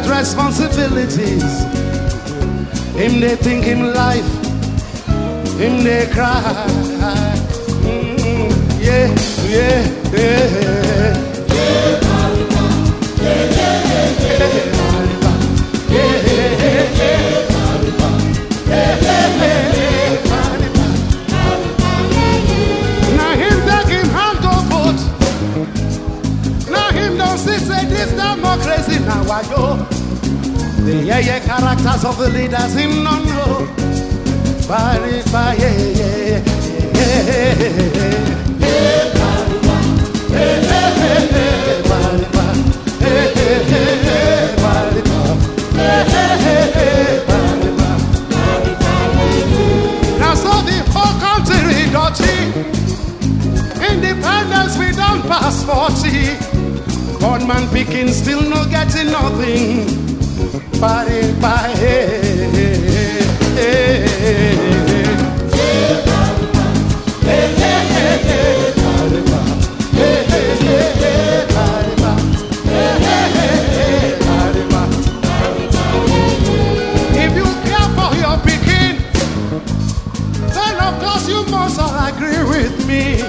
Get responsibilities. Him they think him life. Him they cry. Mm, yeah, yeah, yeah. See say this democracy now I go. The yeah yeah characters of the leaders him no know. Bari ba yeah yeah yeah yeah. Bari ba. Yeah, yeah, yeah, bari ba. Yeah, yeah, yeah, bari ba. Now so the whole country dirty. Independence we don't pass 40. man picking still no getting nothing. Yeah, yeah. If you care for your picking, then of course you must agree with me.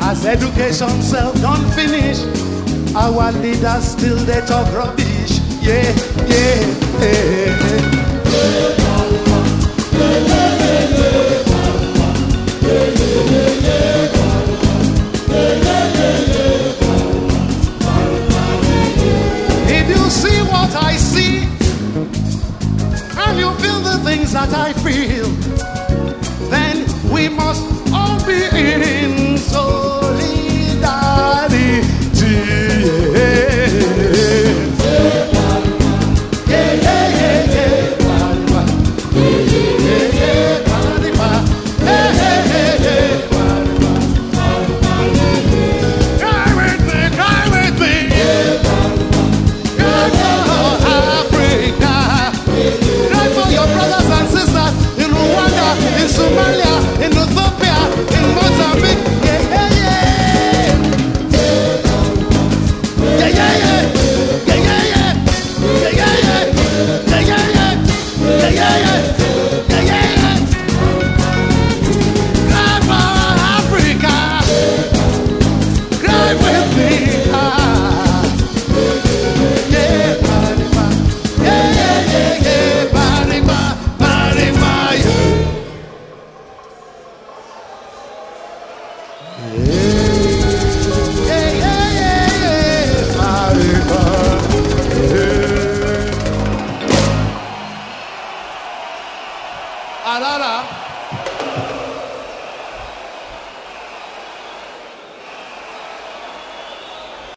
As education self don't finish, our leaders still they talk rubbish. Yeah, yeah, yeah. If you see what I see, and you feel the things that I feel, Somalia, in Ethiopia, in Mozambique. Yeah, yeah, yeah. Yeah, yeah, yeah. Yeah, yeah, yeah. Yeah, yeah, yeah. Yeah, yeah, yeah. Alala.